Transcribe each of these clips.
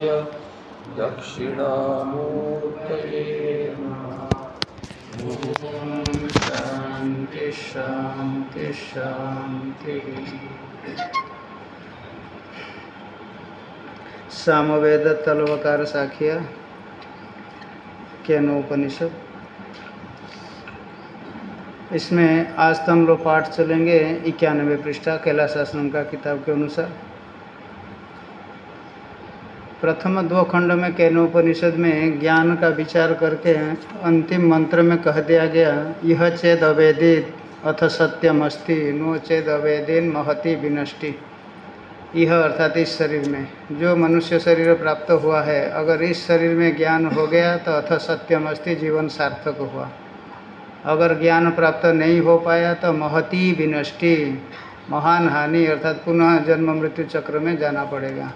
दक्षिणामूर्तये शांति शांति शांति सामवेद तलवकार साखिया केनोपनिषद इसमें आज तो हम लोग पाठ चलेंगे इक्यानवे पृष्ठा कैलाश आश्रम का किताब के अनुसार। प्रथम दो खंड में केनोपनिषद में ज्ञान का विचार करके अंतिम मंत्र में कह दिया गया यह चेद अवेदित, अथ सत्यम अस्ति, नो चेद अवेदिन महति विनष्टि। यह अर्थात इस शरीर में। जो मनुष्य शरीर प्राप्त हुआ है, अगर इस शरीर में ज्ञान हो गया तो अथ सत्यम अस्ति, जीवन सार्थक हुआ। अगर ज्ञान प्राप्त नहीं हो पाया तो महति विनष्टि, महान हानि, अर्थात पुनः जन्म मृत्यु चक्र में जाना पड़ेगा।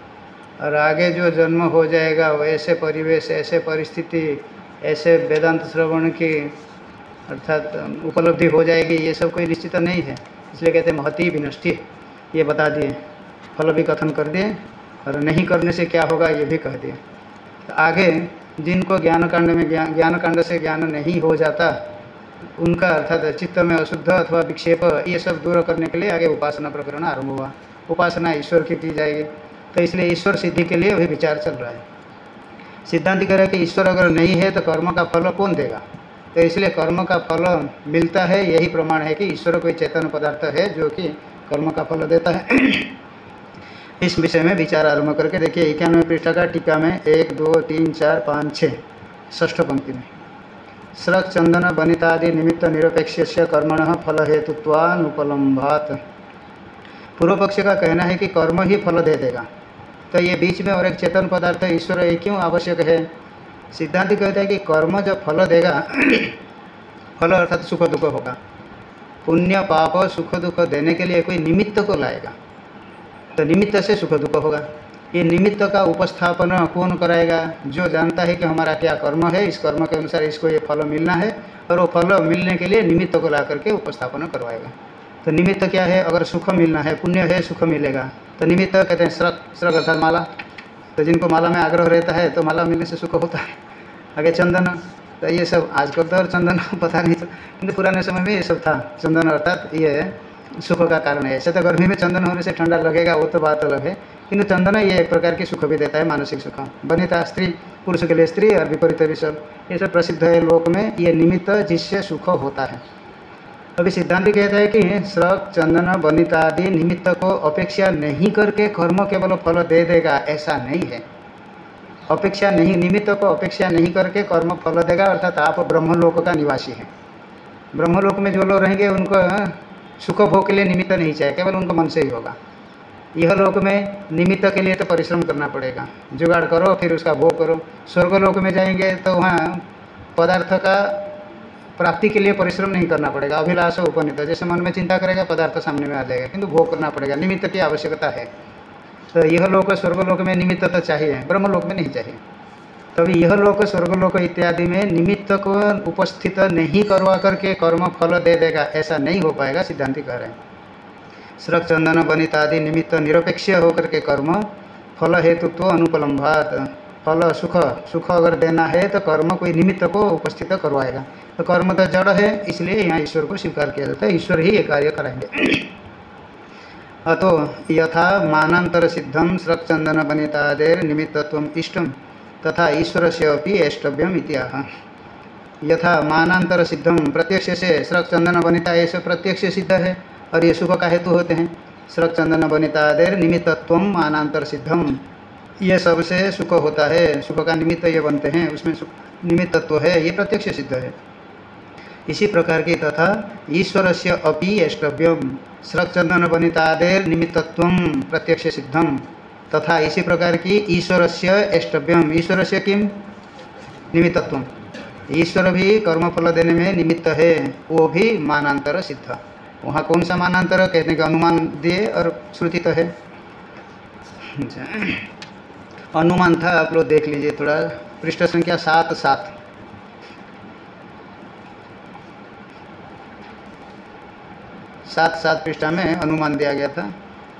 और आगे जो जन्म हो जाएगा, वो ऐसे परिवेश, ऐसे परिस्थिति, ऐसे वेदांत श्रवण की अर्थात उपलब्धि हो जाएगी, ये सब कोई निश्चित नहीं है। इसलिए कहते हैं महती विनष्टि। ये बता दिए। फल भी कथन कर दिए, और नहीं करने से क्या होगा, ये भी कह दिए। तो आगे, जिनको ज्ञान कांड में ज्ञान ज्ञान कांड से ज्ञान नहीं हो जाता, उनका अर्थात चित्त में अशुद्ध अथवा विक्षेप, ये सब दूर करने के लिए आगे उपासना प्रकरण आरंभ हुआ। उपासना ईश्वर की की जाएगी। तो इसलिए ईश्वर सिद्धि के लिए वही विचार चल रहा है। सिद्धांत कह रहे कि ईश्वर अगर नहीं है तो कर्म का फल कौन देगा? तो इसलिए कर्म का फल मिलता है, यही प्रमाण है कि ईश्वर कोई चेतन पदार्थ है जो कि कर्म का फल देता है। इस विषय में विचार आरंभ करके देखिए, इक्यानवे पृष्ठ का टीका में एक, दो, तीन, चार, पाँच, छः ष्ठ पंक्ति में। स्रक चंदन बनितादि निमित्त निरपेक्ष कर्मण फल हेतुत्वानुपलम्भात। पूर्व पक्ष का कहना है कि कर्म ही फल दे देगा। तो ये बीच में और एक चेतन पदार्थ ईश्वर ये क्यों आवश्यक है? सिद्धांत कहता है कि कर्म जब फल देगा, फल अर्थात सुख दुख होगा। पुण्य, पाप, सुख दुख देने के लिए कोई निमित्त को लाएगा। तो निमित्त से सुख दुख होगा। ये निमित्त का उपस्थापन कौन कराएगा? जो जानता है कि हमारा क्या कर्म है, इस कर्म के अनुसार इसको ये फल मिलना है और वो फल मिलने के लिए निमित्त को ला करके उपस्थापन करवाएगा। तो निमित्त क्या है? अगर सुख मिलना है, पुण्य है, सुख मिलेगा। तो निमित्त कहते हैं श्रक श्रक अर्थात माला। तो जिनको माला में आग्रह रहता है तो माला मिलने से सुख होता है। आगे चंदन तो ये सब आजकल तो और चंदन पता नहीं किंतु पुराने समय में ये सब था। चंदन अर्थात ये सुख का कारण है। ऐसे तो गर्मी में चंदन होने से ठंडा लगेगा, वो तो बात अलग है। किंतु चंदन ये एक प्रकार की सुख भी देता है, मानसिक सुख। बनिता स्त्री, पुरुष के लिए स्त्री और विपरीत भी सब। ये सब प्रसिद्ध है लोक में। ये निमित्त जिससे सुख होता है। अभी सिद्धांत कहता है कि श्रक चंदन बनिता आदि निमित्त को अपेक्षा नहीं करके कर्म केवल फल दे देगा, ऐसा नहीं है। अपेक्षा नहीं, निमित्त को अपेक्षा नहीं करके कर्म फल देगा, अर्थात आप ब्रह्मलोक का निवासी हैं। ब्रह्मलोक में जो लोग रहेंगे, उनको सुख भोग के लिए निमित्त नहीं चाहिए, केवल उनको मन से ही होगा। यह लोक में निमित्त के लिए तो परिश्रम करना पड़ेगा। जुगाड़ करो, फिर उसका भोग करो। स्वर्गलोक में जाएँगे तो वहाँ पदार्थ का प्राप्ति के लिए परिश्रम नहीं करना पड़ेगा। अभिलाष उपनीत जैसे मन में चिंता करेगा, पदार्थ सामने में आ जाएगा। किंतु भोग करना पड़ेगा। निमित्त की आवश्यकता है। तो यह लोक स्वर्गलोक में निमित्त तो चाहिए। ब्रह्मलोक में नहीं चाहिए। तभी यह लोक स्वर्गलोक इत्यादि में निमित्त को उपस्थित नहीं करवा करके कर्म फल दे देगा। ऐसा नहीं हो पाएगा, सिद्धांति कह रहे हैं। श्रक चंदन बनिता आदि निमित्त निरपेक्ष होकर के कर्म फल हेतुत्व अनुपलम्भात। फल सुख सुख अगर देना है तो कर्म कोई निमित्त को उपस्थित करवाएगा। तो कर्म तो जड़ है, इसलिए यहाँ ईश्वर को स्वीकार किया जाता है। ईश्वर ही ये कार्य कराएँगे। अतो यथा मानांतर सिद्धम स्रक चंदन बनितादेर निमित्तत्व इष्टम तथा ईश्वर से अभी ऐष्टव्यम इतिहा यथा मानांतर सिद्धम प्रत्यक्ष से स्रक चंदन बनिता ऐसे प्रत्यक्ष सिद्ध है और ये शुभ का हेतु होते हैं? स्रक चंदन बनितादेर निमित्तत्व मानांतर सिद्धम ये सबसे सुख होता है। सुख का निमित्त ये बनते हैं, उसमें निमित्तत्व है, ये प्रत्यक्ष सिद्ध है। इसी प्रकार की तथा ईश्वर से अपि ऐष्टव्यम स्रक्चंदन बनितादेर निमित्तत्व प्रत्यक्ष सिद्धम तथा इसी प्रकार की ईश्वर से ऐष्टव्यम ईश्वर से किम? निमित्तत्व ईश्वर भी कर्मफल देने में निमित्त है, वो भी मानांतर सिद्ध। वहाँ कौन सा मानांतर? कहने का अनुमान दिए और श्रुति तो है। अनुमान था, आप लोग देख लीजिए थोड़ा। पृष्ठ संख्या सात सात। सात सात पृष्ठा में अनुमान दिया गया था।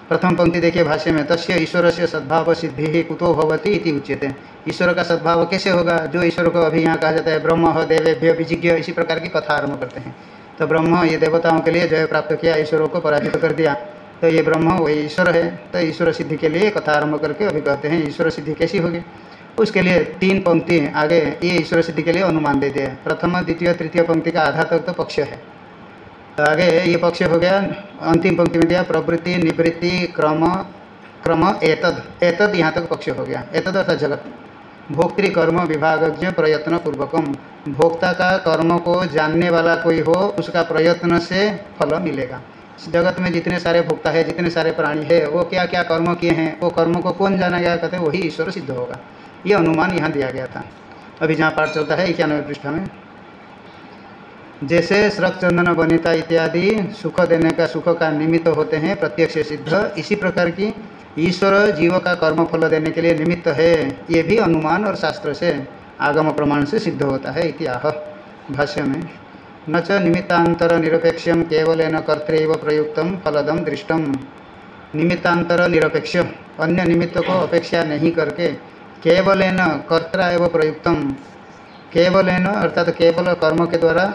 प्रथम पंक्ति देखिए भाष्य में, तस्य ईश्वर से सद्भाव सिद्धि ही कुतो भवती इति उच्यते। ईश्वर का सद्भाव कैसे होगा? जो ईश्वर को अभी यहाँ कहा जाता है, ब्रह्म हो देवेभ्य विजिज्ञ, इसी प्रकार की कथा आरंभ करते हैं। तो ब्रह्म ये देवताओं के लिए जय प्राप्त किया, ईश्वरों को पराजित कर दिया। तो ये ब्रह्म, वही ईश्वर है। तो ईश्वर सिद्धि के लिए कथा आरंभ करके अभी कहते हैं, ईश्वर सिद्धि कैसी होगी? उसके लिए तीन पंक्ति आगे ये ईश्वर सिद्धि के लिए अनुमान दे दिया प्रथम, द्वितीय, तृतीय पंक्ति का आधार तक तो पक्ष है। आगे ये पक्ष हो गया, अंतिम पंक्ति में दिया, प्रवृत्ति, निवृत्ति, क्रम क्रम, एतद। एतद यहाँ तक पक्ष हो गया। एतद अर्थात जगत। भोक्तृकर्म विभागज्ञ प्रयत्न पूर्वकम भोक्ता का कर्म को जानने वाला कोई हो, उसका प्रयत्न से फल मिलेगा। जगत में जितने सारे भोक्ता है, जितने सारे प्राणी है, वो क्या क्या कर्म किए हैं, वो कर्म को कौन जाना गया? कहते वही ईश्वर सिद्ध होगा। ये अनुमान यहाँ दिया गया था। अभी जहाँ पाठ चलता है, इक्यानवे पृष्ठा में। जैसे श्रक चंदन वनिता इत्यादि सुख देने का सुख का निमित्त होते हैं, प्रत्यक्ष सिद्ध। इसी प्रकार की ईश्वर जीव का कर्म फल देने के लिए निमित्त है, ये भी अनुमान और शास्त्र से आगम प्रमाण से सिद्ध होता है इतिहाह भाष्य में, न च निमित्तांतर निरपेक्षम केवल न कर्तव प्रयुक्त फलदम दृष्टम निमित्तांतर निरपेक्ष, अन्य निमित्त को अपेक्षा नहीं करके केवल न कर्ता एवं प्रयुक्तम केवल न अर्थात केवल कर्म के द्वारा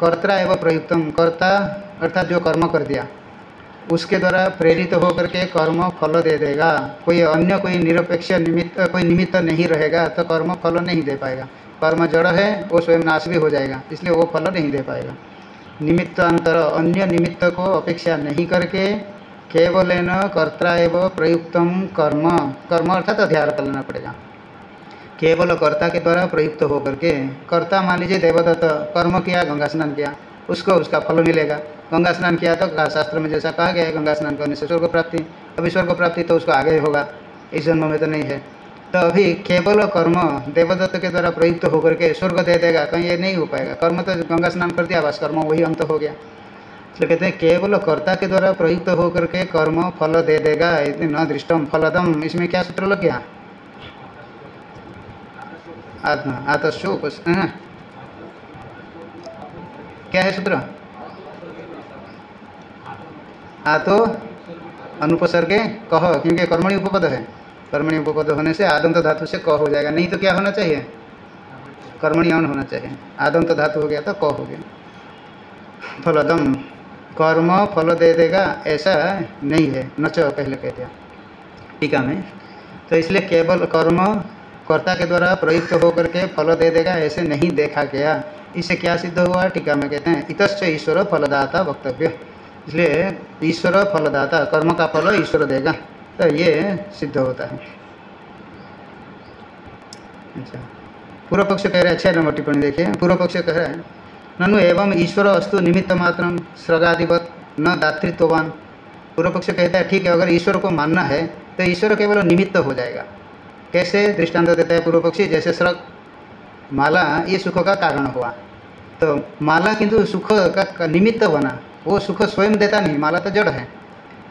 कर्ता एवं प्रयुक्तम कर्ता, अर्थात जो कर्म कर दिया, उसके द्वारा प्रेरित होकर के कर्म फल दे देगा। कोई अन्य, कोई निरपेक्ष निमित्त, कोई निमित्त नहीं रहेगा तो कर्म फल नहीं दे पाएगा। कर्म जड़ है, वो स्वयं नाश भी हो जाएगा, इसलिए वो फल नहीं दे पाएगा। निमित्त अंतर, अन्य निमित्त को अपेक्षा नहीं करके केवल न कर्ता एवं प्रयुक्तम कर्म। कर्म अर्थात अध्यार कर लेना पड़ेगा। केवल कर्ता के द्वारा प्रयुक्त होकर के कर्ता मान लीजिए देवदत्त, कर्म किया, गंगा स्नान किया, उसको उसका फल मिलेगा। गंगा स्नान किया तो शास्त्र में जैसा कहा गया है, गंगा स्नान करने से स्वर्ग प्राप्ति अभी स्वर्ग प्राप्ति तो उसको आगे होगा, इस जन्म में तो नहीं है। तो अभी केवल कर्म देवदत्त के द्वारा प्रयुक्त होकर के स्वर्ग दे देगा, कहीं ये नहीं हो पाएगा। कर्म तो गंगा स्नान कर दिया, बस कर्म वही अंत हो गया। इसलिए कहते हैं, केवल कर्ता के द्वारा प्रयुक्त होकर के कर्म फल दे देगा न दृष्टम फलदम, इसमें क्या सूत्र लग गया? आत्मा आतस्ो हाँ। क्या है सूत्र? आतो अनुपसर्गे कह, क्योंकि कर्मणि उपपद है। कर्मणि उपपद होने से आदंत धातु से क हो जाएगा। नहीं तो क्या होना चाहिए? कर्मणि अन होना चाहिए। आदंत धातु हो गया तो क हो गया। फलदम। कर्म फल दे देगा, ऐसा नहीं है। नच पहले कह दिया। टीका में। तो इसलिए केवल कर्म कर्ता के द्वारा प्रयुक्त होकर के फल दे देगा, ऐसे नहीं देखा गया। इससे क्या सिद्ध हुआ? टीका में कहते हैं, इतश्च ईश्वर फलदाता वक्तव्य। इसलिए ईश्वर फलदाता, कर्म का फल ईश्वर देगा। तो ये सिद्ध होता है। अच्छा। पूर्व पक्ष कह रहे हैं छः नंबर टिप्पणी देखिए। पूर्व पक्ष कह रहे हैं, ननु एवं ईश्वर अस्तु निमित्त मात्र स्रगादिवत न दातृत्ववान। पूर्व पक्ष कहता है, ठीक है, अगर ईश्वर को मानना है तो ईश्वर केवल निमित्त हो जाएगा। कैसे दृष्टांत देता है पूर्व पक्षी? जैसे सड़क, माला, ये सुख का कारण हुआ। तो माला किंतु सुख का निमित्त बना। वो सुख स्वयं देता नहीं, माला तो जड़ है।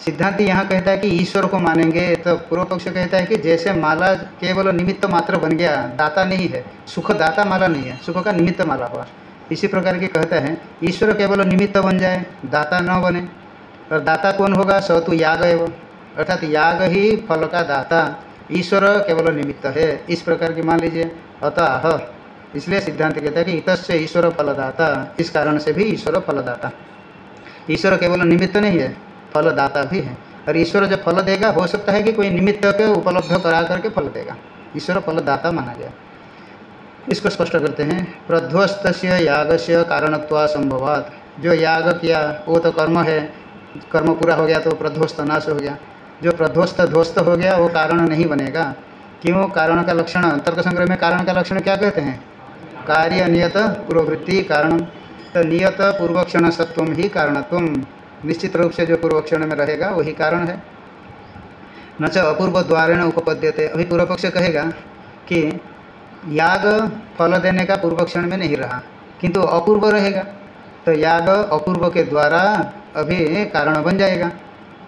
सिद्धांत यहाँ कहता है कि ईश्वर को मानेंगे तो पूर्व पक्ष कहता है कि जैसे माला केवल निमित्त मात्र बन गया, दाता नहीं है। सुख दाता माला नहीं है, सुख का निमित्त माला हुआ। इसी प्रकार के कहता है, ईश्वर केवल निमित्त बन जाए, दाता न बने। और दाता कौन होगा? स तो याग एवं। अर्थात याग ही फल का दाता। ईश्वर केवल निमित्त है। इस प्रकार की मान लीजिए, अतः इसलिए सिद्धांत कहता है कि इत ईश्वर फलदाता। इस कारण से भी ईश्वर फलदाता। ईश्वर केवल निमित्त नहीं है, फलदाता भी है। और ईश्वर जब फल देगा, हो सकता है कि कोई निमित्त के उपलब्ध करा करके फल देगा। ईश्वर फलदाता माना गया इसको स्पष्ट करते हैं। प्रध्वस्त याग से कारणत्वा संभवात। जो याग किया, वो तो कर्म है। कर्म पूरा हो गया तो प्रध्वस्त नाश हो गया। जो प्रध्वस्त ध्वस्त हो गया, वो कारण नहीं बनेगा। क्यों? कारण का लक्षण तर्क संग्रह में कारण का लक्षण क्या कहते हैं? कार्य, नियत, पूर्ववृत्ति, कारण। तो नियत, पूर्वक्षण सत्व ही कारणत्व निश्चित रूप से जो पूर्वक्षण में रहेगा, वही कारण है। न च अपूर्व द्वारेण उपपद्यते। अभी पूर्व पक्ष कहेगा कि याग फल देने का पूर्वक्षण में नहीं रहा, किंतु अपूर्व रहेगा। तो याग अपूर्व के द्वारा अभी कारण बन जाएगा।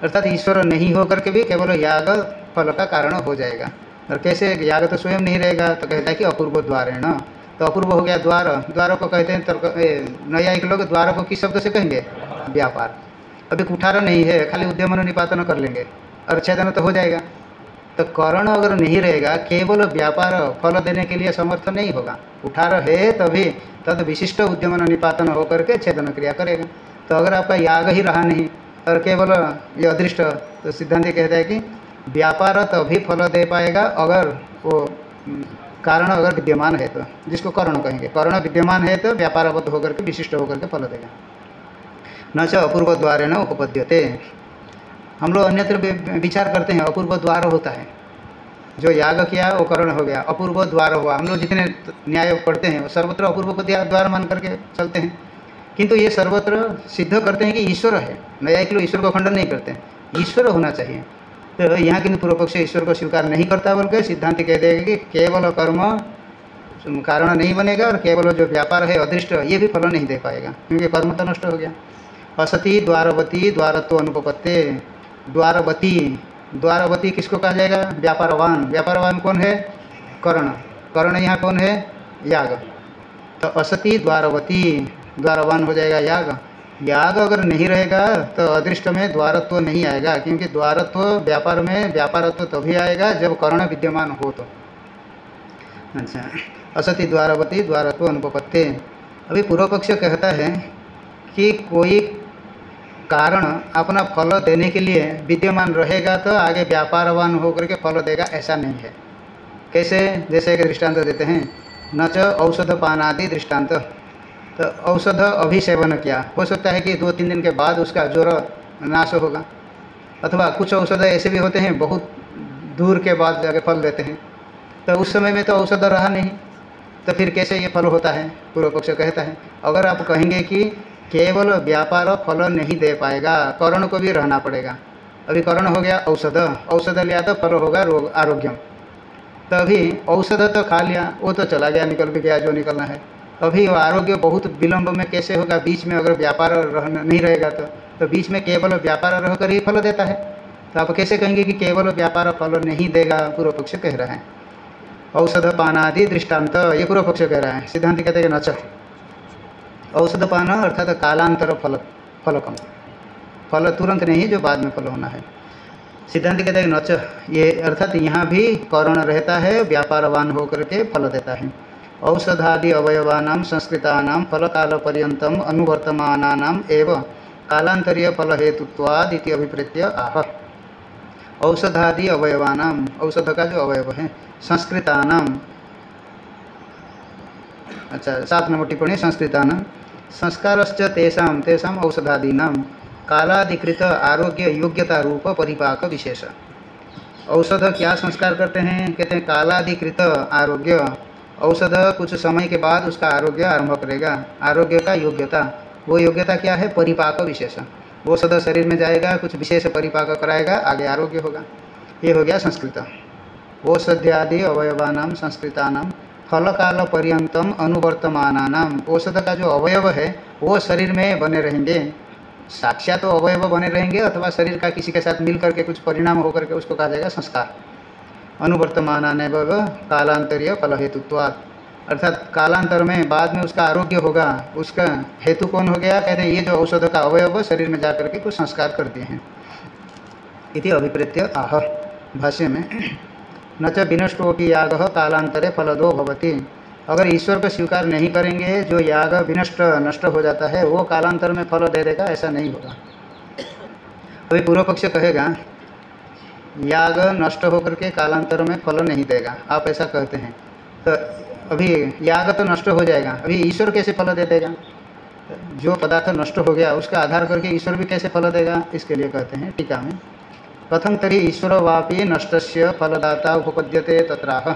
अर्थात ईश्वर नहीं होकर के भी केवल याग फल का कारण हो जाएगा। और कैसे याग तो स्वयं नहीं रहेगा तो कहता है कि अपूर्व द्वार है ना? तो अपूर्व हो गया द्वार। द्वार को कहते हैं, तर्क न्यायिक लोग द्वार को किस शब्द से कहेंगे? व्यापार। अभी कुठार नहीं है, खाली उद्यम निपातन कर लेंगे, और छेदन तो हो जाएगा। तो करण अगर नहीं रहेगा, केवल व्यापार फल देने के लिए समर्थ नहीं होगा। उठार है तभी तद विशिष्ट उद्यमन निपातन होकर के छेदन क्रिया करेगा। तो अगर आपका याग ही रहा नहीं और केवल ये अदृष्ट तो सिद्धांत कहता है कि व्यापार तभी फल दे पाएगा अगर वो कारण अगर विद्यमान है तो जिसको कर्ण कहेंगे। कर्ण विद्यमान है तो व्यापारबद्ध होकर के, विशिष्ट होकर के फल देगा। न च अपूर्व द्वारे न उपपद्यते। हम लोग अन्यत्र विचार करते हैं अपूर्व द्वार होता है। जो याग किया, वो कर्ण हो गया। अपूर्व द्वार हुआ। हम लोग जितने न्याय पढ़ते हैं सर्वत्र अपूर्व को द्वार मान करके चलते हैं। किंतु ये सर्वत्र सिद्ध करते हैं कि ईश्वर है। नया एक लोग ईश्वर को खंडन नहीं करते। ईश्वर होना चाहिए। तो यहाँ किन्तु पूर्व पक्ष ईश्वर को स्वीकार नहीं करता बोल के सिद्धांत कह देगा कि केवल कर्म कारण नहीं बनेगा और केवल जो व्यापार है, अदृष्ट, ये भी फल नहीं दे पाएगा, क्योंकि कर्म तो नष्ट हो गया। असती द्वारवती द्वारत्व अनुपत्ते द्वारवती द्वारवती किसको कहा जाएगा? व्यापारवान। व्यापारवान कौन है? कर्ण। कर्ण यहाँ कौन है? याग। तो असती द्वारवती। द्वारवान हो जाएगा याग। याग अगर नहीं रहेगा तो अदृष्ट में द्वारत्व नहीं आएगा, क्योंकि द्वारत्व व्यापार में, व्यापारत्व तभी आएगा जब कर्ण विद्यमान हो तो। अच्छा असती द्वारवती द्वारत्व अनुपत्ति अभी पूर्व पक्ष कहता है कि कोई कारण अपना फल देने के लिए विद्यमान रहेगा तो आगे व्यापारवान होकर के फल देगा, ऐसा नहीं है। कैसे? जैसे एक दृष्टांत देते हैं, न च औषध पानादि दृष्टांत। तो औषध अभी सेवन किया? हो सकता है कि दो तीन दिन के बाद उसका ज्वर नाश होगा। अथवा कुछ औषध ऐसे भी होते हैं, बहुत दूर के बाद जाके फल देते हैं। तो उस समय में तो औषध रहा नहीं। तो फिर कैसे ये फल होता है? पूर्व पक्ष कहता है, अगर आप कहेंगे कि केवल व्यापार फल नहीं दे पाएगा, करण को भी रहना पड़ेगा। अभी करण हो गया औषध। औषध लिया तो फल होगा रोग, आरोग्यम। तभी औषध तो खा लिया, वो तो चला गया, निकल भी गया, जो निकलना है। अभी आरोग्य बहुत विलंब में कैसे होगा? बीच में अगर व्यापार रहना नहीं रहेगा तो तो बीच में केवल व्यापार रहकर ही फल देता है। तो आप कैसे कहेंगे कि केवल व्यापार फल नहीं देगा? पूर्व पक्ष कह रहा है। औषध पानादि दृष्टांत, ये पूर्व पक्ष कह रहा है। सिद्धांत कहते हैं नच औषध पान अर्थात कालांतर फल, फलकम। फल तुरंत नहीं, जो बाद में फल होना है। सिद्धांत कहते हैं नच ये अर्थात यहाँ भी करण रहता है, व्यापारवान होकर के फल देता है। औषधादि अवयवानां, संस्कृतानां, फलकालपर्यन्तम् अनुवर्तमानानाम् एव कालांतरीय इति आह। औषधादि अवयवानाम औषध का जो अवयव है संस्कृतानाम अच्छा सात नंबर टिप्पणी संस्कृतानाम संस्कारश्च तेषां तेषां कालाधिकृत आरोग्य योग्यता रूप परिपाक विशेष। औषध क्या संस्कार करते हैं? कहते हैं कालाधिकृत आरोग्य। औषध कुछ समय के बाद उसका आरोग्य आरंभ करेगा। आरोग्य का योग्यता। वो योग्यता क्या है? परिपाक विशेष। औषध शरीर में जाएगा, कुछ विशेष परिपाक कराएगा, आगे आरोग्य होगा। ये हो गया संस्कृत। औषध्यादि अवयवानाम संस्कृतानाम फल काल पर्यंतम अनुवर्तमानानाम औषध का जो अवयव है, वो शरीर में बने रहेंगे। साक्षात तो अवयव बने रहेंगे अथवा शरीर का किसी के साथ मिल करके कुछ परिणाम होकर के उसको कहा जाएगा संस्कार। अनुवर्तमान कालांतरीय फल हेतुत्वाद अर्थात कालांतर में बाद में उसका आरोग्य होगा, उसका हेतु कौन हो गया? कहते हैं, ये जो औषध का अवयव शरीर में जाकर के कुछ संस्कार करते हैं। इति अभिप्रेत्य आह, भाष्य में, न च विनष्टोपि याग कालांतरे फलदो भवती। अगर ईश्वर को स्वीकार नहीं करेंगे, जो याग विनष्ट नष्ट हो जाता है, वो कालांतर में फल दे देगा, ऐसा नहीं होगा। अभी पूर्व पक्ष कहेगा याग नष्ट होकर के कालांतर में फल नहीं देगा। आप ऐसा कहते हैं। तो अभी याग तो नष्ट हो जाएगा। अभी ईश्वर कैसे फल दे देगा? जो पदार्थ नष्ट हो गया, उसका आधार करके ईश्वर भी कैसे फल देगा? इसके लिए कहते हैं टीका में। प्रथम तरी ईश्वर वापी नष्ट फलदाता उपपद्यते तत्राह।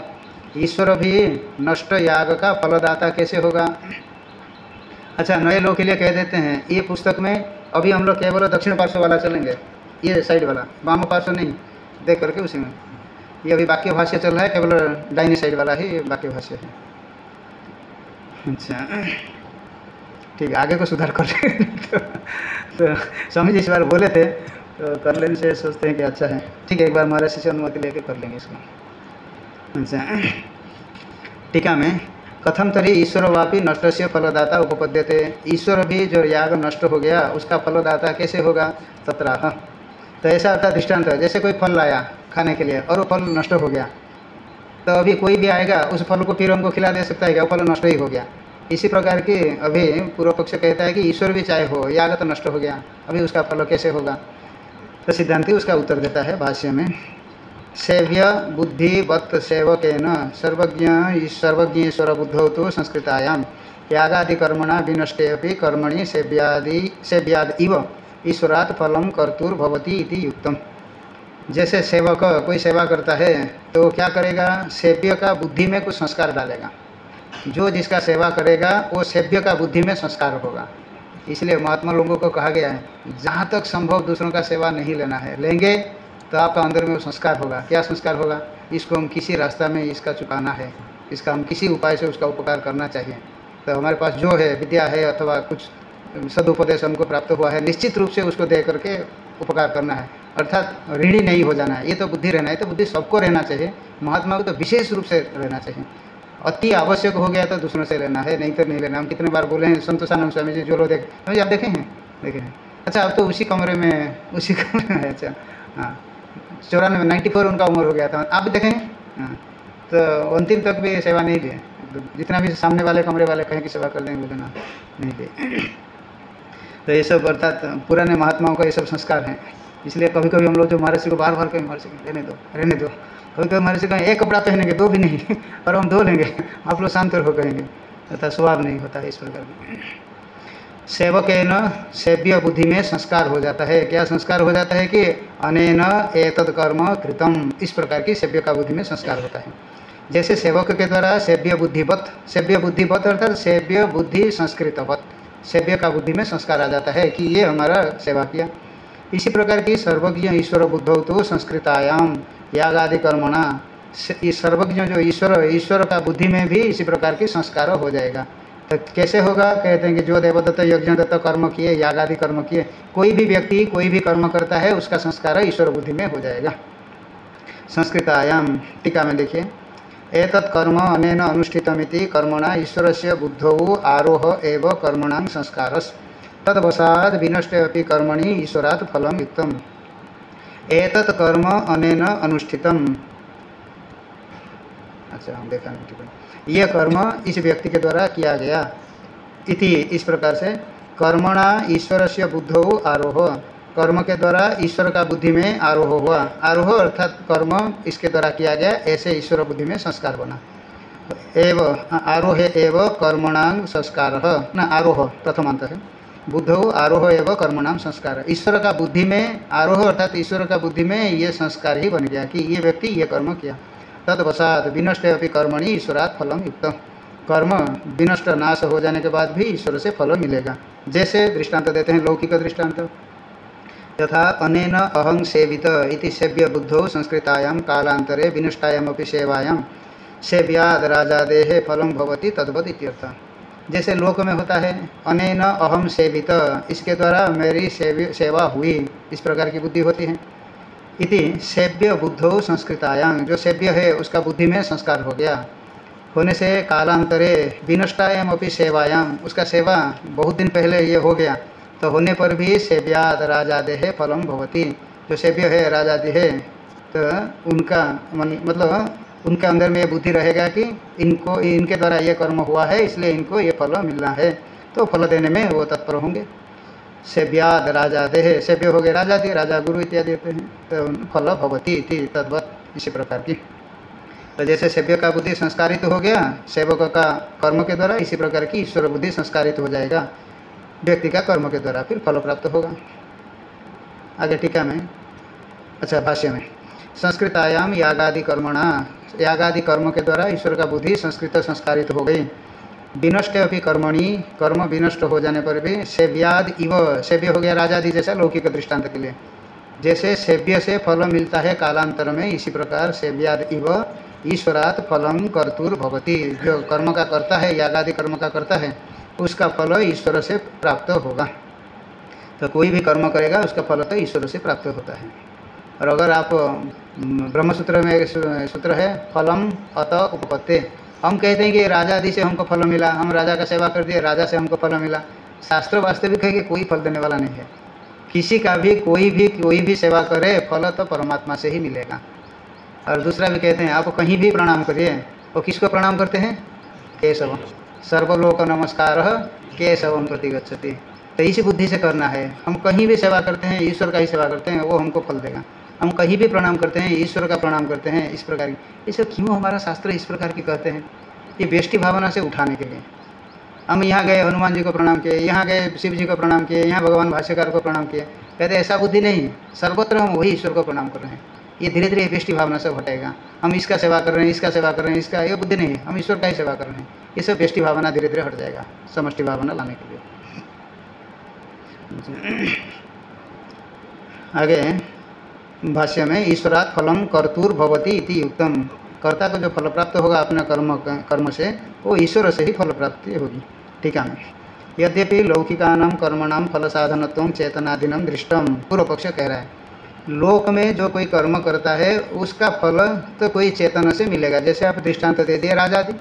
ईश्वर भी नष्ट याग का फलदाता कैसे होगा? अच्छा नए लोग के लिए कह देते हैं, ये पुस्तक में अभी हम लोग केवल दक्षिण पार्श्व वाला चलेंगे। ये साइड वाला वाम पार्श्व नहीं। देख करके उसी में। ये अभी वाक्य भाष्य चल रहा है केवल डाइनी साइड वाला ही वाक्य भाष्य है। अच्छा। ठीक आगे को सुधार कर तो, तो स्वामी जी इस बार बोले थे तो कर लेने से सोचते हैं कि अच्छा है। ठीक है एक बार महाराज से अनुमति लेके कर लेंगे इसको। अच्छा। टीका में कथम तरी ईश्वर वापी नष्ट से फलदाता उपपद्यते। ईश्वर भी जो याग नष्ट हो गया उसका फलदाता कैसे होगा? तत्राह तो ऐसा होता दृष्टांत जैसे कोई फल लाया खाने के लिए और वो फल नष्ट हो गया तो अभी कोई भी आएगा, उस फल को फिर हमको खिला दे सकता है क्या? वो फल नष्ट ही हो गया। इसी प्रकार की अभी पूर्व पक्ष कहता है कि ईश्वर भी चाहे हो याग तो नष्ट हो गया, अभी उसका फल कैसे होगा? तो सिद्धांति उसका उत्तर देता है भाष्य में, सेव्य बुद्धिवत् सेवक न सर्वज्ञ सर्वज्ञ ईश्वर बुद्धौ तो संस्कृतायाम यागादि कर्मणा विनष्टे अभी कर्मणि सेव्यादि सेव्याद इव। ईश्वरात फलम कर्तुर्भवती इति युक्तम। जैसे सेवक, कोई सेवा करता है तो क्या करेगा? सेव्य का बुद्धि में कुछ संस्कार डालेगा। जो जिसका सेवा करेगा, वो सेव्य का बुद्धि में संस्कार होगा। इसलिए महात्मा लोगों को कहा गया है, जहाँ तक संभव दूसरों का सेवा नहीं लेना है, लेंगे तो आपका अंदर में वो संस्कार होगा। क्या संस्कार होगा? इसको हम किसी रास्ता में इसका चुकाना है। इसका हम किसी उपाय से उसका उपकार करना चाहिए। तो हमारे पास जो है, विद्या है अथवा कुछ सदुपदेश हमको प्राप्त हुआ है, निश्चित रूप से उसको दे करके उपकार करना है। अर्थात ऋणी नहीं हो जाना है। ये तो बुद्धि रहना है तो बुद्धि सबको रहना चाहिए। महात्मा को तो विशेष रूप से रहना चाहिए। अति आवश्यक हो गया तो दूसरों से लेना है, नहीं तो नहीं लेना हम कितने बार बोले हैं संतोषानंद स्वामी जी, जो लोग देख आप देखे हैं? देखे। हैं अच्छा अब तो उसी कमरे में, उसी कमरे में अच्छा। हाँ। चौरानवे नाइन्टी फोर उनका उम्र हो गया था। आप भी देखें। हाँ। तो अंतिम तक भी सेवा नहीं दिए जितना भी सामने वाले कमरे वाले कहें कि सेवा कर देंगे बोले ना नहीं दिए तो ये सब अर्थात पुराने महात्माओं का ये सब संस्कार हैं। इसलिए कभी कभी हम लोग जो महर्षि को बार बार कहें, महर्षि, रहने दो रहने दो। कभी कभी महर्षि कहें, एक कपड़ा पहनेंगे, दो भी नहीं और हम दो लेंगे। आप लोग शांत हो कहेंगे। अर्थात स्वभाव नहीं होता इस प्रकार सेवक न सेव्य बुद्धि में संस्कार हो जाता है। क्या संस्कार हो जाता है कि अनेन एतद कर्म कृतम? इस प्रकार की सेव्य का बुद्धि में संस्कार होता है। जैसे सेवक के द्वारा सेव्य बुद्धिवत सेव्य बुद्धिवत अर्थात सेव्य बुद्धि संस्कृतवत। सेव्य का बुद्धि में संस्कार आ जाता है कि ये हमारा सेवा किया। इसी प्रकार की सर्वज्ञ ईश्वर बुद्धौ तो संस्कृतायाम याग आदि कर्मणा सर्वज्ञ जो ईश्वर ईश्वर का बुद्धि में भी इसी प्रकार की संस्कार हो जाएगा। तो कैसे होगा? कहते हैं कि जो देवदत्त यज्ञ दत्त कर्म किए याग आदि कर्म किए, कोई भी व्यक्ति कोई भी कर्म करता है, उसका संस्कार ईश्वर बुद्धि में हो जाएगा। संस्कृतायाम टीका में देखिए। एतत् कर्म अनेन अनुष्ठितमिति कर्मणा ईश्वर से बुद्धौ आरोह एव कर्मणां संस्कार तदवसाद विनष्टे अपनी कर्मणि ईश्वरात फलम युक्तम। एतत् कर्म अनेन अनुष्ठितम। अच्छा हम देखा यह कर्म इस व्यक्ति के द्वारा किया गया। इति इस प्रकार से, कर्मणा ईश्वर से बुद्धो आरोह। कर्म के द्वारा ईश्वर का बुद्धि में आरोह हुआ। आरोह अर्थात कर्म इसके द्वारा किया गया, ऐसे ईश्वर बुद्धि में संस्कार बना। एव, आरोह एव कर्मणाम संस्कार। न, आरोह प्रथमांत है। बुद्धो आरोह एव कर्मणाम संस्कार। ईश्वर का बुद्धि में, आरोह अर्थात ईश्वर का बुद्धि में ये संस्कार ही बन गया कि ये व्यक्ति ये कर्म किया। तदवसात विनष्ट अभी कर्मणि ईश्वरात फलम युक्त। कर्म विनष्ट नाश हो जाने के बाद भी ईश्वर से फल मिलेगा। जैसे दृष्टांत देते हैं, लौकिक दृष्टांत। तथा अनेन अहं सेवित इति सेव्य बुद्धो संस्कृतायां कालांतरे विनष्टायाम अपनी सेवायां। सेव्याद राजादेह फलम भवती तद्वत इत्यर्थ। जैसे लोक में होता है, अनेन अहम सेवित, इसके द्वारा मेरी सेवा हुई, इस प्रकार की बुद्धि होती है। इति सेव्य बुद्धो संस्कृतायाम जो सेव्य है, उसका बुद्धि में संस्कार हो गया। होने से कालांतरे विनष्टायाम अपनी सेवायाम उसका सेवा बहुत दिन पहले ये हो गया। तो होने पर भी सेव्याद राजादेह फलम भवती। जो सेव्य है, राजादि है तो उनका मतलब उनके अंदर में बुद्धि रहेगा कि इनको इनके द्वारा ये कर्म हुआ है, इसलिए इनको ये फल मिलना है। तो फल देने में वो तत्पर होंगे। सेव्याद राजा देह सेव्य हो गए राजा दे राजा गुरु इत्यादि होते हैं। तो फल भवती थी तद्वत, इसी प्रकार की। तो जैसे सेव्य का बुद्धि संस्कारित हो गया, सेवक का कर्म के द्वारा इसी प्रकार की ईश्वर बुद्धि संस्कारित हो जाएगा। व्यक्ति का कर्म के द्वारा फिर फल प्राप्त होगा। आगे टीका में। अच्छा भाष्य में। संस्कृतायाम यागादि कर्मणा। यागादि कर्म के द्वारा ईश्वर का बुद्धि संस्कृत संस्कारित हो गई। विनष्ट अभी कर्मणि। कर्म विनष्ट हो जाने पर भी सेव्याद इव। सेव्य हो गया राजादि जैसा लौकिक दृष्टांत के लिए। जैसे सेव्य से फल मिलता है कालांतर में, इसी प्रकार सेव्याद इव। ईश्वरात फलम कर्तुर भवती जो कर्म का करता है, यागादि कर्म का करता है उसका फल ईश्वर से प्राप्त होगा। तो कोई भी कर्म करेगा, उसका फल तो ईश्वर से प्राप्त होता है। और अगर आप ब्रह्मसूत्र में एक सूत्र है, फलम अत उपपत्ति। हम कहते हैं कि राजा आदि से हमको फल मिला, हम राजा का सेवा कर दिए, राजा से हमको फल मिला। शास्त्र वास्तविक है कि कोई फल देने वाला नहीं है। किसी का भी कोई भी कोई भी सेवा करे, फल तो परमात्मा से ही मिलेगा। और दूसरा भी कहते हैं, आप कहीं भी प्रणाम करिए, वो किसको प्रणाम करते हैं? केशव। सर्वलोक नमस्कार के केशवम प्रति गच्छति। तो इसी बुद्धि से करना है। हम कहीं भी सेवा करते हैं, ईश्वर का ही सेवा करते हैं, वो हमको फल देगा। हम कहीं भी प्रणाम करते हैं, ईश्वर का प्रणाम करते हैं, इस प्रकार की। सब क्यों हमारा शास्त्र इस प्रकार की कहते हैं? ये बेष्टि भावना से उठाने के लिए। हम यहाँ गए, हनुमान जी को प्रणाम किए, यहाँ गए, शिव जी को प्रणाम किए, यहाँ भगवान भाष्यकार को प्रणाम किए। कहते ऐसा बुद्धि नहीं। सर्वत्र हम वही ईश्वर को प्रणाम कर रहे हैं। ये धीरे धीरे बेष्टि भावना सब हटेगा। हम इसका सेवा कर रहे हैं, इसका सेवा कर रहे हैं, इसका ये बुद्धि नहीं हम ईश्वर का ही सेवा कर रहे हैं। ये सब बेष्टि भावना धीरे धीरे हट जाएगा, समष्टि भावना लाने के लिए। आगे, भाष्य में, ईश्वरात फलम कर्तूर भवती इति उत्तम कर्ता को जो फल प्राप्त होगा अपने कर्म कर्म से, वो ईश्वर से ही फल प्राप्ति होगी। ठीक है? यद्यपि लौकिकानाम कर्मणाम फल साधनत्व चेतनाधीनम दृष्टम पूर्व पक्ष कह रहा है। लोक में जो कोई कर्म करता है, उसका फल तो कोई चेतन से मिलेगा। जैसे आप दृष्टांत दे दिए राजा दी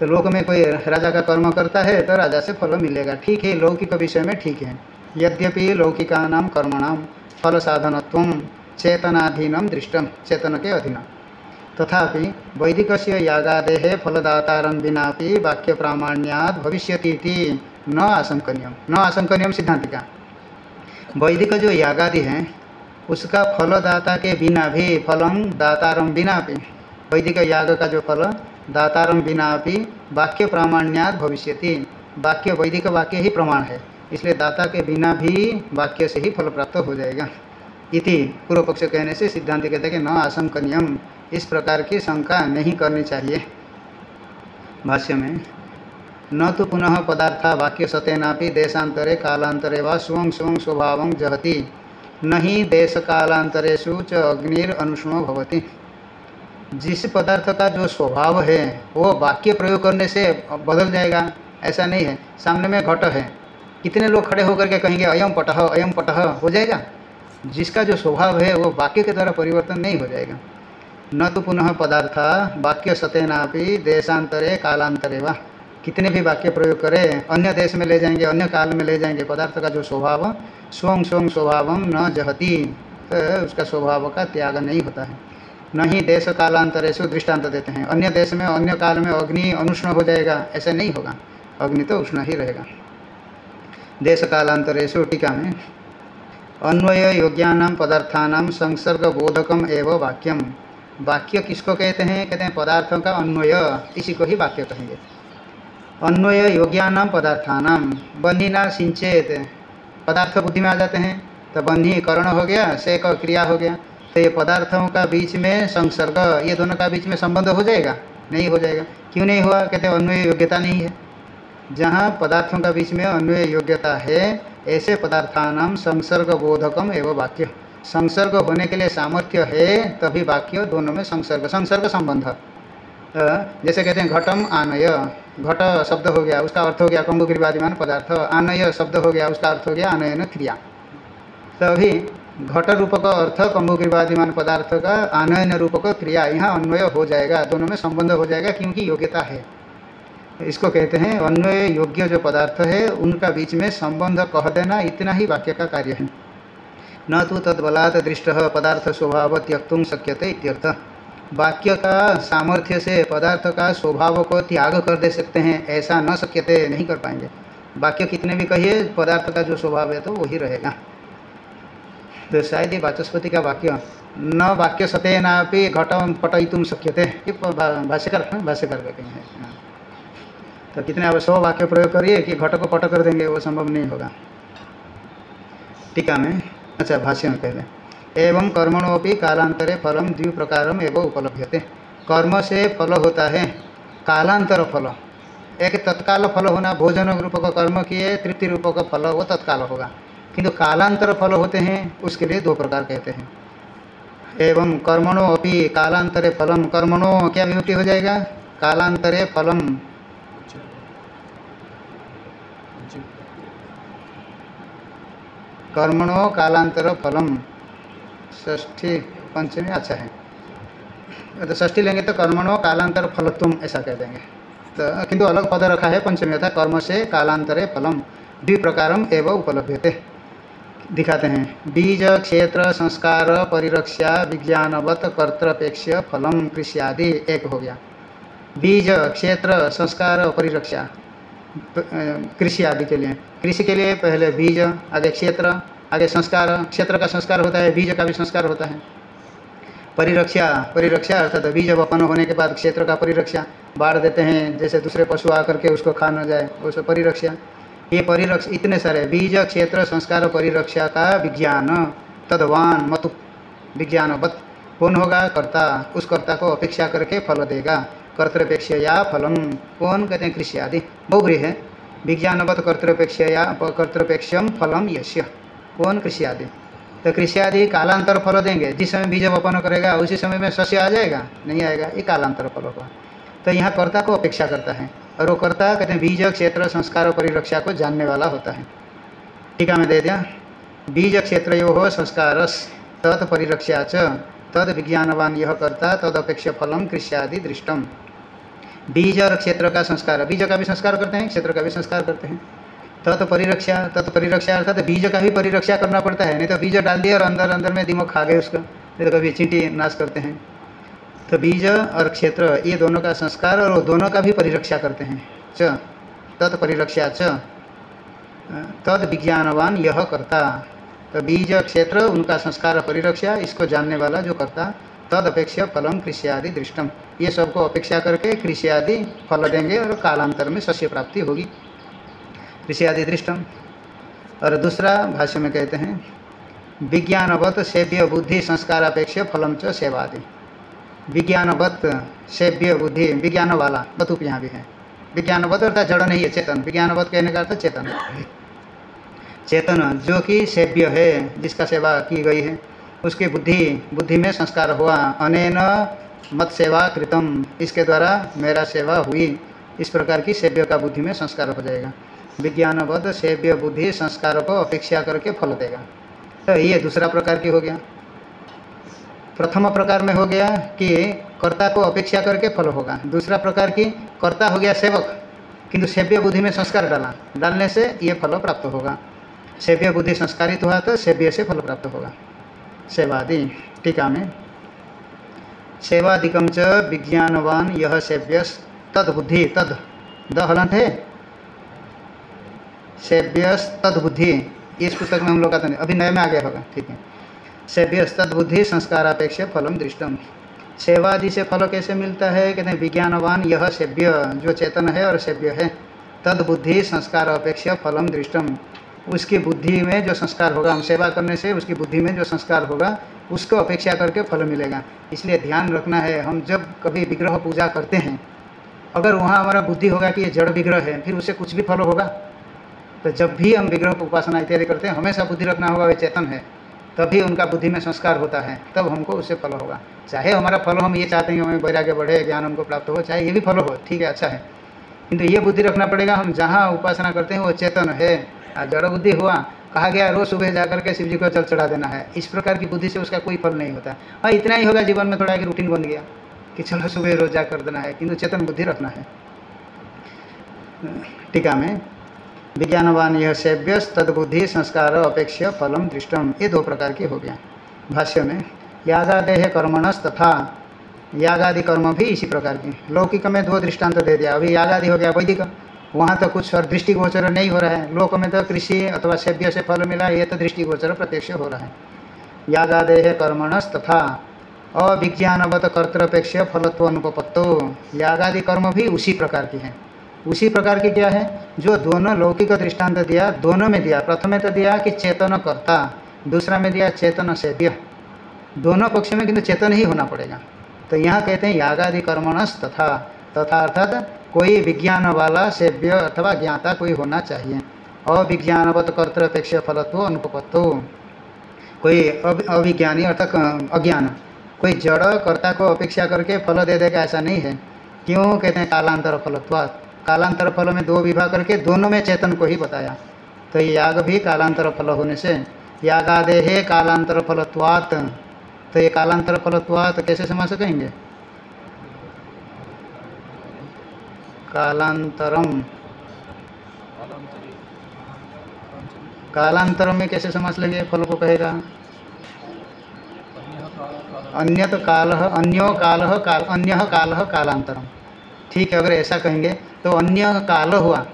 तो लोक में कोई राजा का कर्म करता है तो राजा से फल मिलेगा। ठीक है, लौकिक विषय में ठीक है। यद्यपि लौकिकानाम कर्मणाम फल साधनत्व चेतनाधीनम दृष्टम चेतन के अधीन। तथापि वैदिक से यागादे फलदातारम बिना वाक्य प्रामाण्याद भविष्य न आशंकनीय। न आशंकनीय सिद्धांत का वैदिक जो यागादि हैं उसका फलदाता के बिना भी फलम दातारम बिना भी। वैदिक याग का जो फल, दातारम बिना भी वाक्य प्रामाण्यात भविष्यति। वाक्य वैदिक वाक्य ही प्रमाण है, इसलिए दाता के बिना भी वाक्य से ही फल प्राप्त हो जाएगा। इति पूर्व पक्ष कहने से सिद्धांत कहते हैं कि न आशंकनियम इस प्रकार की शंका नहीं करनी चाहिए। भाष्य में, न तो पुनः पदार्था वाक्य सतेना देशांतरे, कालांतरे व स्वं स्वं स्वभाव जहती। नहीं देश कालांतरेशु च अग्निर अनुष्णो भवती। जिस पदार्थ का जो स्वभाव है, वो वाक्य प्रयोग करने से बदल जाएगा। ऐसा नहीं है। सामने में घट है। कितने लोग खड़े होकर के कहेंगे अयम पटह अयम पटह हो जाएगा। जिसका जो स्वभाव है, वो वाक्य के द्वारा परिवर्तन नहीं हो जाएगा। न तो पुनः पदार्थ, वाक्य सतेना भी देशांतरे, कालांतरे वा। कितने भी वाक्य प्रयोग करें, अन्य देश में ले जाएँगे, अन्य काल में ले जाएँगे, पदार्थ का जो स्वभाव स्वं स्वं स्वभाव न जहती तो उसका स्वभाव का त्याग नहीं होता है। न ही देश कालांतरेशु दृष्टांत देते हैं। अन्य देश में, अन्य काल में अग्नि अनुष्ण हो जाएगा, ऐसा नहीं होगा। अग्नि तो उष्ण ही रहेगा। देश कालांतरेशु टीका में, अन्वय योग्यानाम पदार्थानाम संसर्ग बोधकम एवं वाक्यम। वाक्य किसको कहते हैं? कहते हैं पदार्थों का अन्वय। इसी को ही वाक्य कहेंगे। अन्वय योग्यानाम पदार्थानाम बंधीना सिंचेत पदार्थ बुद्धि में आ जाते हैं तो बंधी करण हो गया से क्रिया हो गया। तो ये पदार्थों का बीच में संसर्ग, ये दोनों का बीच में संबंध हो जाएगा? नहीं हो जाएगा। क्यों नहीं हुआ? कहते अन्वय योग्यता नहीं है। जहाँ पदार्थों का बीच में अन्वय योग्यता है, ऐसे पदार्थानाम संसर्ग बोधकम एवं वाक्य संसर्ग होने के लिए सामर्थ्य है, तभी वाक्य दोनों में संसर्ग संसर्ग संबंध। जैसे कहते हैं, घटम आनय। घट शब्द हो गया, उसका अर्थ हो गया कंगु गिरिवादिमान पदार्थ। आनय शब्द हो गया, उसका अर्थ हो गया आनयन क्रिया। तभी घट रूप का अर्थ, कंगु गिरिवादिमान पदार्थ का आनयन रूप का क्रिया यहाँ अन्वय हो जाएगा, दोनों में संबंध हो जाएगा क्योंकि योग्यता है। इसको कहते हैं अन्वय योग्य जो पदार्थ है, उनका बीच में संबंध कह देना इतना ही वाक्य का कार्य है। न तो तत्बलात् दृष्ट, पदार्थ स्वभाव त्यक्तुम शक्यते इत्यर्थ। वाक्य का सामर्थ्य से पदार्थ का स्वभाव को त्याग कर दे सकते हैं, ऐसा न शक्यते नहीं कर पाएँगे। वाक्य कितने भी कहिए, पदार्थ का जो स्वभाव है तो वही रहेगा। तो शायद ये वाचस्पति का वाक्य, न वाक्य सत्य ना भी घट पटयितुम शक्यते। ये भाष्यकर भाष्यकर का कहीं है हाँ। तो कितने आप सौ वाक्य प्रयोग करिए कि घट को पट कर देंगे, वो संभव नहीं होगा। टीका में अच्छा भाष्य में पहले। एवं कर्मणोपि कालांतरे फलम द्वि प्रकारम एवं उपलब्धते कर्म से फल होता है, कालांतर फल। एक तत्काल फल होना भोजन रूप का कर्म किए, तृप्ति रूप का फल वो तत्काल होगा। किंतु कालांतर फल होते हैं, उसके लिए दो प्रकार कहते हैं। एवं कर्मणों अपनी कालांतरे फलम कर्मणों क्या विभूति हो जाएगा? कालांतरे फलम कर्मणों कालांतर फलम ष्ठी पंचमी अच्छा है। तो ष्ठी लेंगे तो कर्मणों कालांतर फलत्व, ऐसा कह देंगे। तो किंतु अलग पद रखा है पंचमी, अर्थात कर्म से कालांतरे फलम, द्विप्रकारम एवं उपलब्ध थे दिखाते हैं, बीज, क्षेत्र, संस्कार, परिरक्षा, विज्ञानवत कर्तृपेक्ष फलम, कृषि आदि, एक हो गया। बीज, क्षेत्र, संस्कार, परिरक्षा कृषि आदि के लिए। कृषि के लिए पहले बीज, आगे क्षेत्र आगे संस्कार, क्षेत्र का संस्कार होता है, बीज का भी संस्कार होता है। परिरक्षा परिरक्षा अर्थात बीज वपन होने के बाद क्षेत्र का परिरक्षा, बाढ़ देते हैं, जैसे दूसरे पशु आकर के उसको खा न जाए उसको परिरक्षा। ये परिरक्ष इतने सारे बीज, क्षेत्र, संस्कार, परिरक्षा का विज्ञान, तदवान, मतु विज्ञानवत कौन होगा? कर्ता, उस कर्ता को अपेक्षा करके फल देगा। कर्तृपेक्ष या फलम, कौन कहते हैं? कृषि आदि। बहुब्री है। विज्ञानवत कर्तृपेक्ष या कर्तृपेक्षम फलम यश्य कौन कृषि आदि? तो कृषि आदि कालांतर फल देंगे। जिस समय बीज वपन करेगा, उसी समय में शस्य आ जाएगा? नहीं आएगा। ये कालांतर फल होगा। तो यहाँ कर्ता को अपेक्षा करता है। और वो कर्ता कहते हैं, बीज, क्षेत्र, संस्कार, परिरक्षा को जानने वाला होता है। ठीक है, मैं दे दिया। बीज, क्षेत्र, यो हो संस्कार तत्, परिरक्षा च, तद विज्ञानवान यह कर्ता, तद अपेक्ष फलम कृष्यादि दृष्टम। बीज और क्षेत्र का संस्कार। बीज का भी संस्कार करते हैं, क्षेत्र का भी संस्कार करते हैं। तत् परिरक्षा तत् परिरक्षा अर्थात तो बीज का भी परिरक्षा करना पड़ता है, नहीं तो बीज डाल दिया और अंदर अंदर में दिमाग खा गए उसका, नहीं तो कभी चींटी नाश करते हैं। तो बीज और क्षेत्र, ये दोनों का संस्कार और दोनों का भी परिरक्षा करते हैं। च तत् परिरक्षा, च, तद विज्ञानवान यह करता। तो बीज क्षेत्र, उनका संस्कार परिरक्षा, इसको जानने वाला जो करता, तद अपेक्षा फलम कृषि आदि दृष्टम। ये सबको अपेक्षा करके कृषि आदि फल देंगे और कालांतर में शस्य प्राप्ति होगी। कृषि आदि दृष्टम और दूसरा भाष्य में कहते हैं, विज्ञानवत सेव्य बुद्धि संस्कार अपेक्षा फलम च सेवादि। विज्ञानवत सेव्य बुद्धि विज्ञान वाला बतुप यहाँ भी है। विज्ञानवत अर्थात जड़ नहीं है, चेतन। विज्ञानवत कहने का अर्थ चेतन। चेतन जो कि सेव्य है, जिसका सेवा की गई है, उसकी बुद्धि बुद्धि में संस्कार हुआ, अनेन मत सेवा कृतम इसके द्वारा मेरा सेवा हुई। इस प्रकार की सेव्य का बुद्धि में संस्कार हो जाएगा। विज्ञानवध सेव्य बुद्धि संस्कार को अपेक्षा करके फल देगा। तो ये दूसरा प्रकार की हो गया। प्रथम प्रकार में हो गया कि कर्ता को अपेक्षा करके फल होगा। दूसरा प्रकार की कर्ता हो गया सेवक, किंतु सेव्य बुद्धि में संस्कार डाला। डालने से ये फल प्राप्त होगा। सेव्य बुद्धि संस्कारित हुआ तो सेव्य से फल प्राप्त होगा। सेवादि, टीका में। सेवादिकम च विज्ञानवान यह सेव्य तद बुद्धि तद द हलंत है सेव्य तद बुद्धि इस पुस्तक में हम लोग का अभी नए में आ गया होगा, ठीक है। सेव्य तदबुद्धि संस्कारापेक्ष फलम दृष्टम। सेवादि से फल कैसे मिलता है? कहते हैं, विज्ञानवान, यह सेव्य, जो चेतन है और सेव्य है। तदबुद्धि संस्कार अपेक्ष फलम दृष्टम। उसकी बुद्धि में जो संस्कार होगा, हम सेवा करने से उसकी बुद्धि में जो संस्कार होगा, उसको अपेक्षा करके फल मिलेगा। इसलिए ध्यान रखना है, हम जब कभी विग्रह पूजा करते हैं, अगर वहाँ हमारा बुद्धि होगा कि ये जड़ विग्रह है, फिर उससे कुछ भी फल होगा? तो जब भी हम विग्रह को उपासना इत्यादि करते हैं, हमेशा बुद्धि रखना होगा, वे चेतन है। तभी उनका बुद्धि में संस्कार होता है। तब हमको उससे फल होगा। चाहे हमारा फल हम ये चाहते हैं हमें वैराग्य बढ़े, ज्ञान हमको प्राप्त हो, चाहे ये भी फल हो, ठीक है अच्छा है। किंतु ये बुद्धि रखना पड़ेगा, हम जहाँ उपासना करते हैं, वो चेतन है। जड़ बुद्धि हुआ, कहा गया, रोज सुबह जाकर के शिव जी को जल चढ़ा देना है। इस प्रकार की बुद्धि से उसका कोई फल नहीं होता। हाँ इतना ही होगा, जीवन में थोड़ा एक रूटीन बन गया, कि चलो सुबह रोज जा कर देना है। किंतु चेतन बुद्धि रखना है। टीका में विज्ञानवान यह सेव्य तदबुद्धि संस्कार अपेक्ष फलम दृष्टम। ये दो प्रकार के हो गया। भाष्य में यागादेह कर्मणस तथा यागादि कर्म भी इसी प्रकार के। लौकिक में दो दृष्टांत दे दिया। अभी यागादि हो गया वैदिक। वहाँ तो कुछ और दृष्टिगोचर नहीं हो रहा है। लोक में तो कृषि अथवा सेव्य से फल मिला, ये तो दृष्टिगोचर प्रत्यक्ष हो रहा है। यागादेह कर्मणस तथा अविज्ञानवत कर्तृपेक्ष फलत्व अनुपत्तो यागादि कर्म भी उसी प्रकार की है। उसी प्रकार की क्या है? जो दोनों लौकिक दृष्टांत दिया, दोनों में दिया। प्रथम में तो दिया कि चेतन कर्ता दूसरा में दिया चेतन सेव्य दोनों पक्ष में किंतु चेतन ही होना पड़ेगा। तो यहाँ कहते हैं यागादि कर्मणस तथा तथा अर्थात कोई विज्ञान वाला सेव्य अथवा ज्ञाता कोई होना चाहिए। अविज्ञानवत कर्तव्यपेक्ष फलत्व अनुपत्व कोई अविज्ञानी अर्थात अज्ञान। कोई जड़ कर्ता को अपेक्षा करके फल दे देगा ऐसा नहीं है। क्यों? कहते हैं कालांतर फलत्वात्। कालांतर फल में दो विभाग करके दोनों में चेतन को ही बताया। तो ये याग भी कालांतर फल होने से यागादे है कालांतर फलत्वात। तो ये कालांतर फलत्वात कैसे समझ सकेंगे? कालांतरम। कालांतर में कैसे समझ लेंगे? फल को कहेगा। अन्य तो काल अन्यो काल काल, अन्य काल कालांतरम। ठीक है, अगर ऐसा कहेंगे तो अन्य काल हुआ।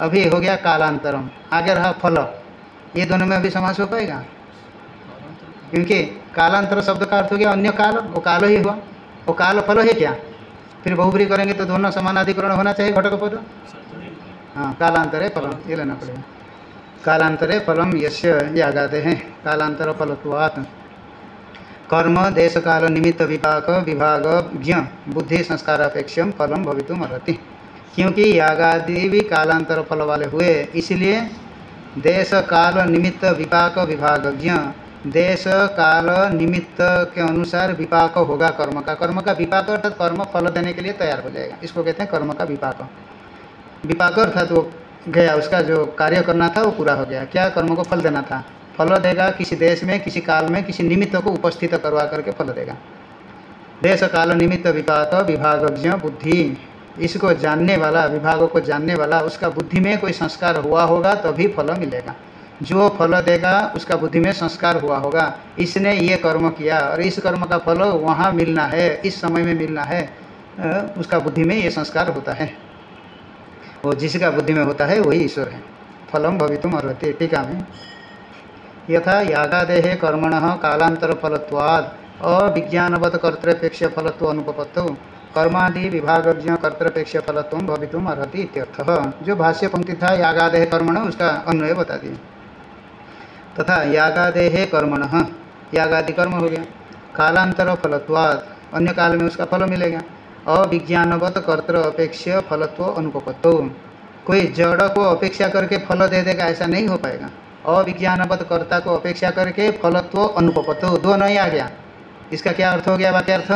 अभी हो गया कालांतरम। आगे रहा फल। ये दोनों में अभी समास हो पाएगा? क्योंकि कालांतर शब्द का अर्थ हो गया अन्य काल, वो काल ही हुआ। वो काल फल है क्या? फिर बहुबरी करेंगे तो दोनों समानाधिकरण होना चाहिए घटक पद। हाँ कालांतर फलम, ये लेना पड़ेगा। कालांतरे फलम यश यागाते हैं। कालांतर फलत्वात्। कर्म देश काल निमित्त विपाक, विभाग, ज्ञ, बुद्धि संस्कारापेक्षम फलम, भवितुम अर्ति क्योंकि यागादि भी कालांतर फल वाले हुए, इसलिए देश काल निमित्त, विपाक विभागज्ञ देश काल निमित्त के अनुसार विपाक होगा कर्म का। कर्म का विपाक अर्थात कर्म फल देने के लिए तैयार हो जाएगा। इसको कहते हैं कर्म का विपाक। विपाक अर्थात वो गया, उसका जो कार्य करना था, वो पूरा हो गया। क्या कर्म को फल देना था? फल देगा, किसी देश में, किसी काल में, किसी निमित्त को उपस्थित करवा करके फल देगा। देश काल निमित्त विपाक विभागज्ञ, बुद्धि। इसको जानने वाला, विभागों को जानने वाला, उसका बुद्धि में कोई संस्कार हुआ होगा, तभी फल मिलेगा। जो फल देगा, उसका बुद्धि में संस्कार हुआ होगा। इसने ये कर्म किया, और इस कर्म का फल वहाँ मिलना है, इस समय में मिलना है उसका बुद्धि में ये संस्कार होता है। वो जिसका बुद्धि में होता है, वही ईश्वर है। फलम भवितुम अर्ति टीका में। यथा यागादेह कर्मण कालांतर फलत्वाद अविज्ञानवत कर्तृपेक्ष फलत्व अनुपत्तौ कर्मादि विभागज्ञ कर्तृपेक्ष फलत्व भवितुम अर्ति इत्यर्थ। जो भाष्य पंक्ति था यागादेह कर्मण उसका अन्वय बता दिए तथा यागादेह कर्मण, यागादि कर्म हो गया। कालांतर फलत्वाद अन्य काल में उसका फल मिलेगा। अविज्ञानवत कर्तृ अपेक्ष फलत्व अनुपत्तो कोई जड़ को अपेक्षा करके फल दे देगा, ऐसा नहीं हो पाएगा। अविज्ञानवत कर्ता को अपेक्षा करके फलत्व अनुपत्तो दो नहीं आ गया। इसका क्या अर्थ हो गया? वाक्यार्थ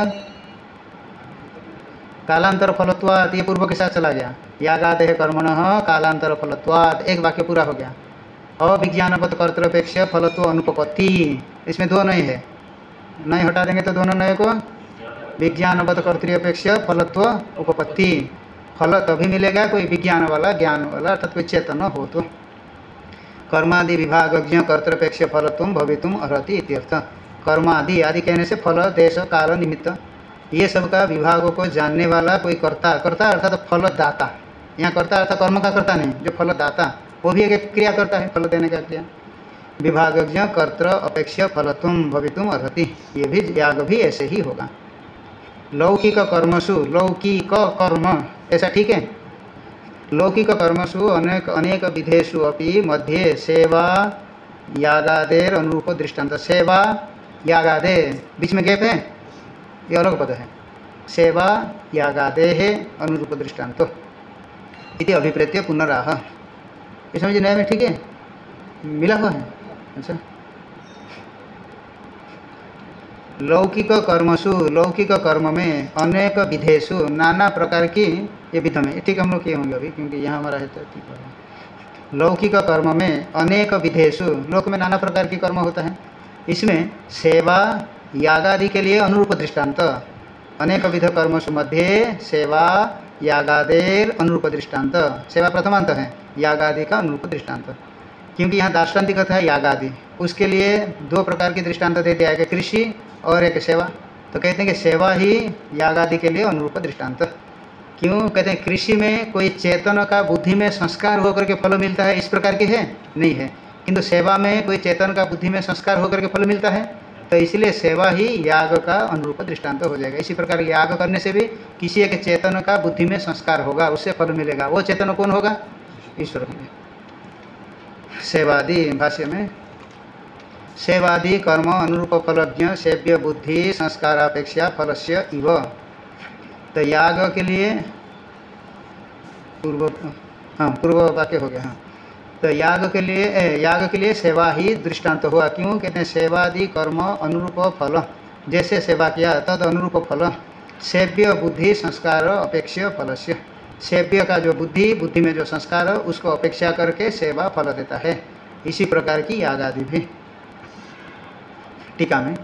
कालांतर फलत्वाद ये पूर्व के साथ चला गया। यागादेह कर्मण, कालांतर फलत्वाद एक वाक्य पूरा हो गया। अविज्ञानवत कर्तृपेक्ष फलत्व अनुपत्ति इसमें दो नहीं है। नहीं हटा देंगे तो दोनों नए को? विज्ञानवत कर्तृपेक्ष फलत्व उपपत्ति। फल तभी मिलेगा कोई विज्ञान वाला, ज्ञान वाला, अर्थात कोई चेतन हो तो। कर्मादि विभागज्ञ कर्तृपेक्ष फलत्व भवितुम अर्ति इत्यर्थ। कर्मादि आदि कहने से फल, देश, काल, निमित्त, ये सब का विभागों को जानने वाला कोई कर्ता कर्ता अर्थात तो फल दाता यहाँ कर्ता अर्थात कर्म का कर्ता नहीं, जो फल दाता वो भी एक क्रिया करता है, फल देने का क्रिया। विभागज्ञ कर्त अपेक्ष फलत्व भवितुम अर्ति ये भी याग भी ऐसे ही होगा। लौकिक कर्मसु, लौकिक कर्म, ऐसा ठीक है? लौकिक कर्मसु अनेक अनेक विधेषु अपि मध्ये सेवा यागादेर अनुरूप दृष्टांत सेवा यागादे। बीच में गैप है? ये अलग पद है। सेवा यागादे है अनुरूप दृष्टांत इति अभिप्रेत्य पुनराह। ये समझ नया में ठीक है? मिला हुआ है। अच्छा। लौकिक कर्मसु, लौकिक कर्म में अनेक विधेशु नाना प्रकार की ये विध में ठीक हम लोग किए होंगे अभी, क्योंकि यहाँ हमारा है तो ठीक लौकिक कर्म में अनेक विधेशु लोक में नाना प्रकार की कर्म होता है। इसमें सेवा यागादि के लिए अनुरूप दृष्टांत। अनेक विध कर्मसु मध्य सेवा, यागादेर अनुरूप दृष्टांत। सेवा प्रथमांत है यागादि का अनुरूप दृष्टांत। क्योंकि यहाँ दार्ष्टान्तिक है यागादि। उसके लिए दो प्रकार की दृष्टांत दे दिया गया कृषि और एक सेवा। तो कहते हैं कि सेवा ही याग आदि के लिए अनुरूप दृष्टांत। क्यों? कहते हैं, कृषि में कोई चेतन का बुद्धि में संस्कार होकर के फल मिलता है, इस प्रकार की है? नहीं है। किंतु सेवा में कोई चेतन का बुद्धि में संस्कार होकर के फल मिलता है तो इसलिए सेवा ही याग का अनुरूप दृष्टांत हो जाएगा। इसी प्रकार याग करने से भी किसी एक चेतन का बुद्धि में संस्कार होगा, उससे फल मिलेगा। वो चेतन कौन होगा? ईश्वर होंगे। सेवादि भाष्य में सेवादि कर्म अनुरूप फलज्ञ सेव्य बुद्धि संस्कारापेक्षा फल से इव। तो याग के लिए पूर्व हाँ पूर्व वाक्य हो गया हाँ। तो याग के लिए याग के लिए सेवा ही दृष्टांत हुआ। क्यों? कहते हैं सेवादि कर्म अनुरूप फल जैसे सेवा किया, तद अनुरूप फल सेव्य बुद्धि संस्कार अपेक्ष फल से सेव्य का जो बुद्धि बुद्धि में जो संस्कार, उसको अपेक्षा करके सेवा फल देता है। इसी प्रकार की याग आदि भी। टीका में,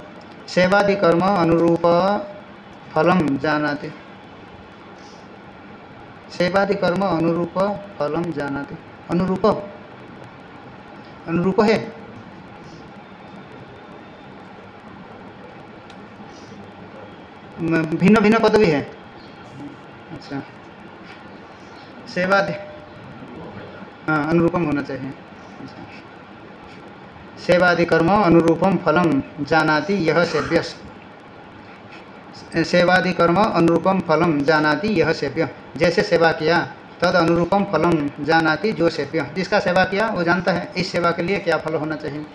सेवादि कर्म अनुरूप फलम जानाते। सेवादि कर्म अनुरूप फलम जानाते। अनुरूप। अनुरूप है। भिन्न भिन्न पद भी है। अच्छा। सेवादि। हाँ अनुरूपम होना चाहिए। सेवादि कर्म अनुरूपम फलम जानाति यह सेव्य। सेवादि कर्म अनुरूपम फलम जानाति यह सेव्य। जैसे सेवा किया, तद अनुरूपम फलम जानाति जो सेव्य। जिसका सेवा किया, वो जानता है, इस सेवा के लिए क्या फल होना चाहिए।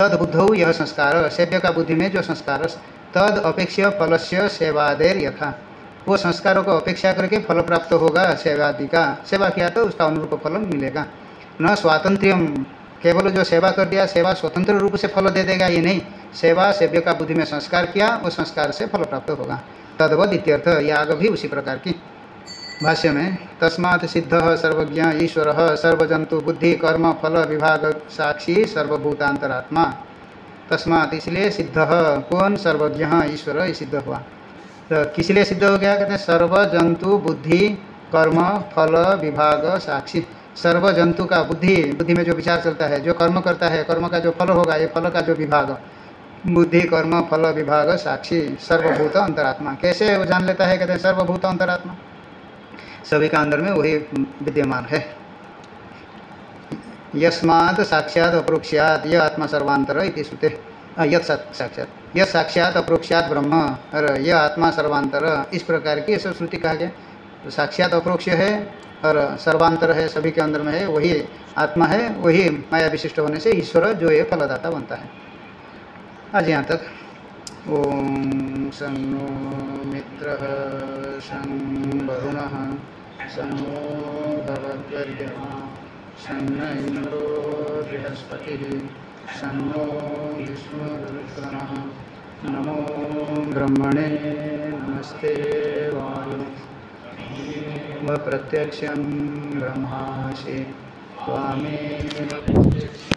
तद बुद्ध यह संस्कार, सेव्य का बुद्धि में जो संस्कार तद अपेक्ष फल से सेवादेर यथा। वो संस्कारों को अपेक्षा करके फल प्राप्त होगा सेवादि का। सेवा किया तो उसका अनुरूप फल मिलेगा। न स्वातंत्र्यम केवल जो सेवा कर दिया, सेवा स्वतंत्र रूप से फल दे देगा, ये नहीं। सेवा सेव्य का बुद्धि में संस्कार किया, वो संस्कार से फल प्राप्त होगा। तदवद इत्यर्थ याग भी उसी प्रकार की। भाष्य में, तस्मात् सिद्ध सर्वज्ञ ईश्वर सर्वजंतु बुद्धि, कर्म, फल, विभाग, साक्षी, सर्वभूतांतरात्मा। तस्मात् इसलिए सिद्ध, कौन सर्वज्ञ, ईश्वर सिद्ध हुआ। तो किस लिए सिद्ध हो गया? कहते हैं सर्वजंतु बुद्धि, कर्म, फल, विभाग, साक्षी। सर्व जंतु का बुद्धि बुद्धि में जो विचार चलता है, जो कर्म करता है, कर्म का जो फल होगा, ये फल का जो विभाग। बुद्धि, कर्म, फल, विभाग, साक्षी, सर्वभूत अंतरात्मा। कैसे वो जान लेता है, कहते हैं, सर्वभूत अंतरात्मा। सभी का अंदर में वही विद्यमान है। यस्मात् साक्षात अप्रोक्षात, यह आत्मा सर्वांतर इति श्रुते। यद साक्षात। यह साक्षात अप्रोक्षात ब्रह्म, और यह आत्मा सर्वांतर, इस प्रकार की सब श्रुति कहा गया। साक्षात अप्रोक्ष है और सर्वांतर है, सभी के अंदर में है, वही आत्मा है, वही माया विशिष्ट होने से ईश्वर जो है फलदाता बनता है। आज यहाँ तक। ओम सन्नो मित्र सं वरुण सन्नो सन्न इंद्रो बृहस्पति सन्नो विष्णुरुक्रमः नमो ब्रह्मणे नमस्ते वायु। प्रत्यक्षं ब्रह्मासि त्वामेव